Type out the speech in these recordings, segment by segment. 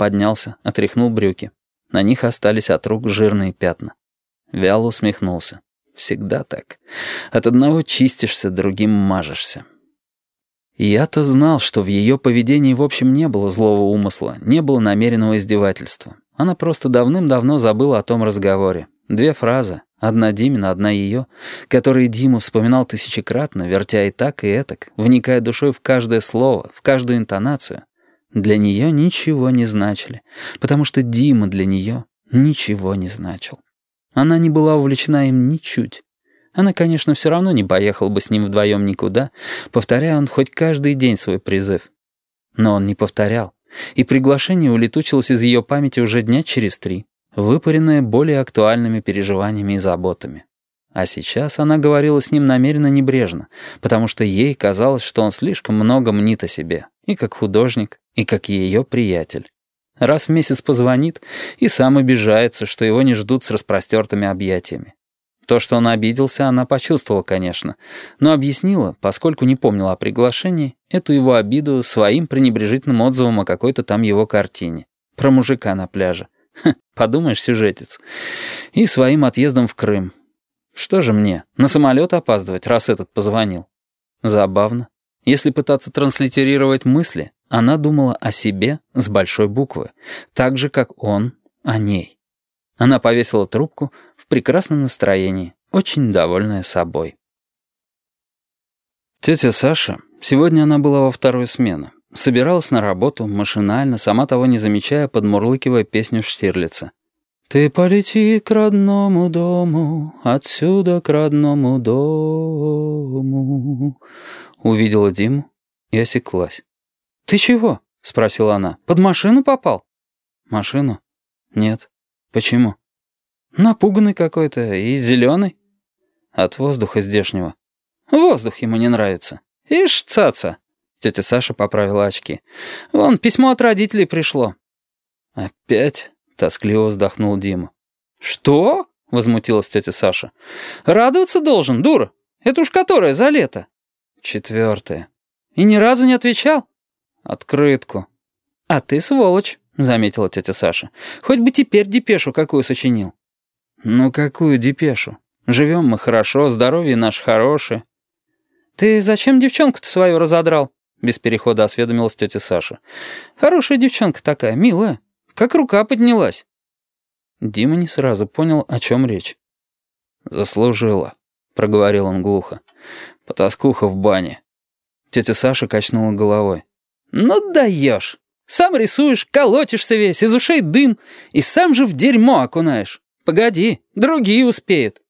поднялся, отряхнул брюки. На них остались от рук жирные пятна. Вяло усмехнулся. Всегда так. От одного чистишься, другим мажешься. Я-то знал, что в ее поведении в общем не было злого умысла, не было намеренного издевательства. Она просто давным-давно забыла о том разговоре. Две фразы, одна Димина, одна ее, которые Дима вспоминал тысячекратно, вертя и так, и этак, вникая душой в каждое слово, в каждую интонацию, для нее ничего не значили, потому что Дима для нее ничего не значил. Она не была увлечена им ничуть. Она, конечно, все равно не поехала бы с ним вдвоем никуда, повторяя он хоть каждый день свой призыв. Но он не повторял, и приглашение улетучилось из ее памяти уже дня через три, выпаренное более актуальными переживаниями и заботами. А сейчас она говорила с ним намеренно небрежно, потому что ей казалось, что он слишком много мнит о себе, и как художник, и как ее приятель. Раз в месяц позвонит и сам обижается, что его не ждут с распростертыми объятиями. То, что он обиделся, она почувствовала, конечно, но объяснила, поскольку не помнила о приглашении, эту его обиду своим пренебрежительным отзывом о какой-то там его картине. Про мужика на пляже. Ха, подумаешь, сюжетец. И своим отъездом в Крым. Что же мне, на самолет опаздывать, раз этот позвонил? Забавно. Если пытаться транслитерировать мысли, она думала о себе с большой буквы, так же, как он о ней. Она повесила трубку в прекрасном настроении, очень довольная собой. Тетя Саша, сегодня она была во вторую смену, собиралась на работу, машинально, сама того не замечая, подмурлыкивая песню Штирлица. «Ты полети к родному дому, отсюда к родному дому». Увидела Диму и осеклась. «Ты чего?» — спросила она. «Под машину попал?» «Машину? Нет. Почему?» «Напуганный какой-то и зеленый». «От воздуха здешнего». «Воздух ему не нравится». «Ишь, цаца!» Тетя Саша поправила очки. «Вон, письмо от родителей пришло». «Опять?» — тоскливо вздохнул Дима. «Что?» — возмутилась тетя Саша. «Радоваться должен, дура. Это уж которое за лето?» «Четвертое». «И ни разу не отвечал?» «Открытку». «А ты сволочь», — заметила тетя Саша. «Хоть бы теперь депешу какую сочинил». «Ну какую депешу? Живем мы хорошо, здоровье наше хорошее». «Ты зачем девчонку-то свою разодрал?» Без перехода осведомилась тетя Саша. «Хорошая девчонка такая, милая. Как рука поднялась». Дима не сразу понял, о чем речь. «Заслужила», — проговорил он глухо. «Потаскуха в бане». Тетя Саша качнула головой. «Ну даешь! Сам рисуешь, колотишься весь, из ушей дым, и сам же в дерьмо окунаешь. Погоди, другие успеют».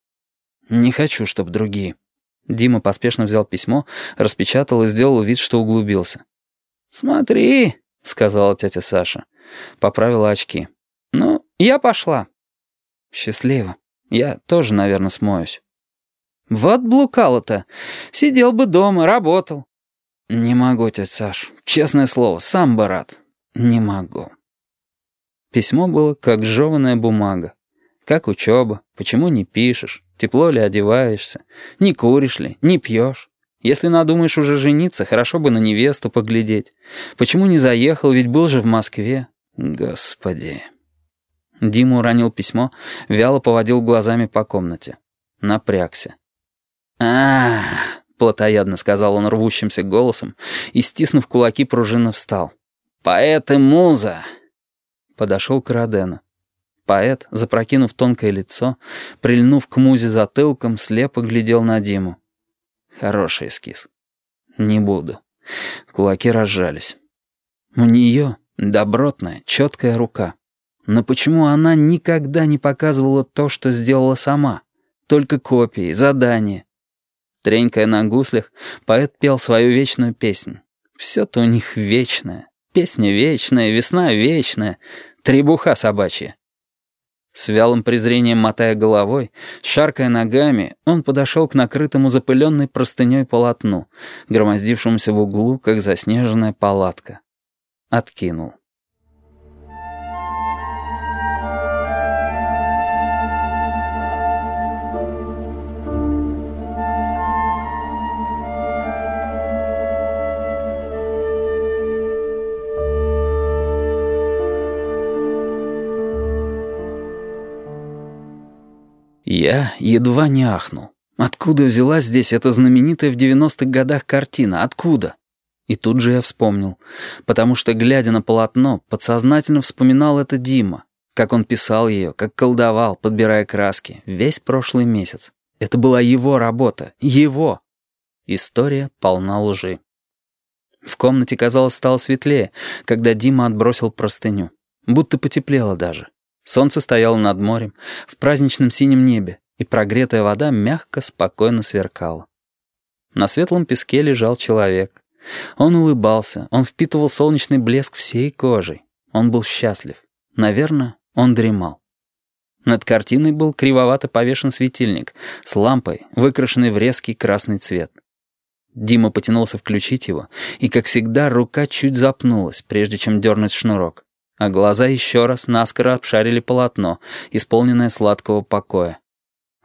«Не хочу, чтоб другие». Дима поспешно взял письмо, распечатал и сделал вид, что углубился. «Смотри», — сказала тетя Саша. Поправила очки. «Ну, я пошла». «Счастливо. Я тоже, наверное, смоюсь». «Вот блукала-то. Сидел бы дома, работал. «Не могу, тетя Саш. Честное слово, сам бы рад. Не могу». Письмо было как жеванная бумага. Как учеба, почему не пишешь, тепло ли одеваешься, не куришь ли, не пьешь. Если надумаешь уже жениться, хорошо бы на невесту поглядеть. Почему не заехал, ведь был же в Москве. Господи. Дима уронил письмо, вяло поводил глазами по комнате. Напрягся. а, -а, плотоядно сказал он рвущимся голосом и, стиснув кулаки, пружинно встал. «Поэт и муза!» Подошел к Родену. Поэт, запрокинув тонкое лицо, прильнув к музе затылком, слепо глядел на Диму. Хороший эскиз. Не буду. Кулаки разжались. У нее добротная, четкая рука. Но почему она никогда не показывала то, что сделала сама? Только копии, задания. Тренькая на гуслях, поэт пел свою вечную песню. Все-то у них вечное. Песня вечная, весна вечная, требуха собачья. С вялым презрением мотая головой, шаркая ногами, он подошел к накрытому запыленной простыней полотну, громоздившемуся в углу, как заснеженная палатка. Откинул. Я едва не ахнул. Откуда взялась здесь эта знаменитая в 90-х годах картина? Откуда? И тут же я вспомнил. Потому что, глядя на полотно, подсознательно вспоминал это Дима. Как он писал ее, как колдовал, подбирая краски. Весь прошлый месяц. Это была его работа. Его. История полна лжи. В комнате, казалось, стало светлее, когда Дима отбросил простыню. Будто потеплело даже. Солнце стояло над морем, в праздничном синем небе, и прогретая вода мягко, спокойно сверкала. На светлом песке лежал человек. Он улыбался, он впитывал солнечный блеск всей кожей. Он был счастлив. Наверное, он дремал. Над картиной был кривовато повешен светильник с лампой, выкрашенной в резкий красный цвет. Дима потянулся включить его, и, как всегда, рука чуть запнулась, прежде чем дернуть шнурок а глаза еще раз наскоро обшарили полотно, исполненное сладкого покоя.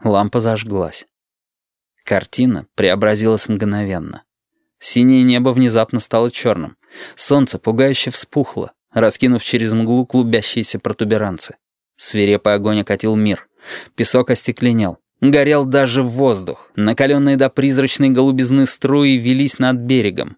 Лампа зажглась. Картина преобразилась мгновенно. Синее небо внезапно стало черным. Солнце пугающе вспухло, раскинув через мглу клубящиеся протуберанцы. Свирепый огонь окатил мир. Песок остекленел. Горел даже воздух. Накаленные до призрачной голубизны струи велись над берегом.